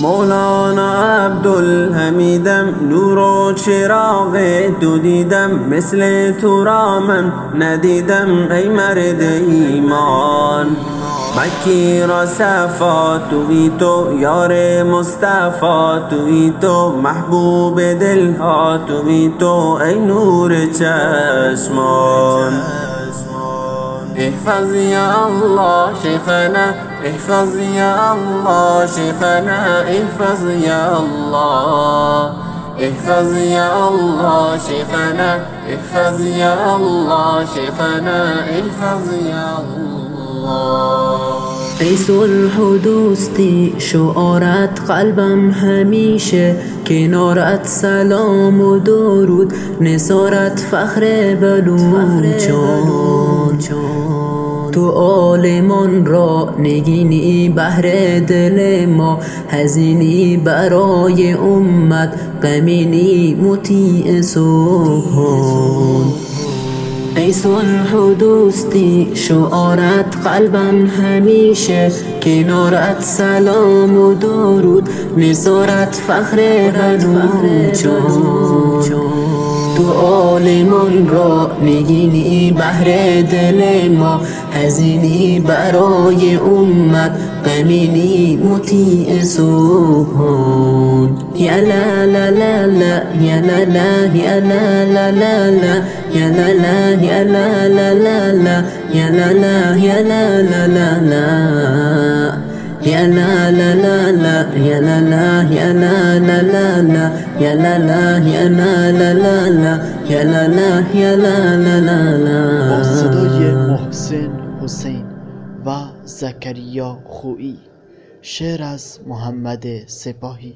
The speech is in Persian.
مولانا عبدالحمیدم نور و چراغ دو دیدم مثل تو را من ندیدم ای مرد ایمان. مکی را صفا توی تو یار مصطفی توی تو محبوب دلها توی تو ای نور چشمان. احفظ يا الله شيخنا احفظ يا الله شيخنا احفظ يا الله. احفظ يا الله شيخنا احفظ يا الله شيخنا احفظ يا الله. ای صلح و دوستی شعارت قلبم همیشه کنارت سلام و درود نصارت فخر بلوچان تو عالمان را نگینی بهر دل ما هزینی برای امت غمینی مطیع سبحان ای صلح و دوستی شعارت قلبم همیشه کنارت سلام و درود نصارت فخر بلوچان تو عالمان را نگینی بهر دل ما هزینی برای امت غمینی مطیع سبحان یا لا لا لا لا یا لا لا یا لا لا لا لا یا لا لا یا لا لا لا لا یا لا لا یا لا لا لا يا لا لا لا لا يا لا لا يا لا لا لا لا يا لا لا يا لا لا لا لا يا لا لا يا لا لا لا لا صدای محسن حسین و زکریا خویی شعر از محمد سپاهی